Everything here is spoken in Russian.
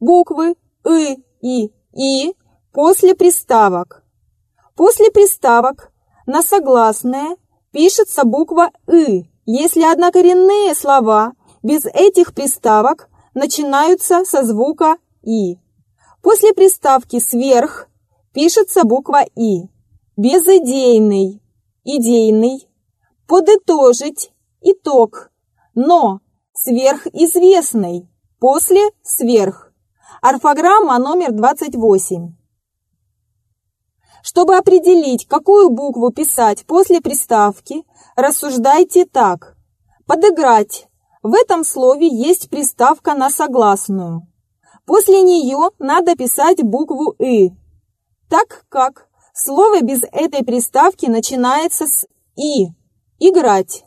буквы «ы» и «и» после приставок. После приставок на согласные пишется буква «ы», если однокоренные слова без этих приставок начинаются со звука «и». После приставки «сверх» пишется буква «и». Безыдейный, идейный, подытожить, итог, но сверхизвестный, после сверх. Орфограмма номер 28. Чтобы определить, какую букву писать после приставки, рассуждайте так. Подыграть. В этом слове есть приставка на согласную. После нее надо писать букву «ы», так как слово без этой приставки начинается с «и» – «играть».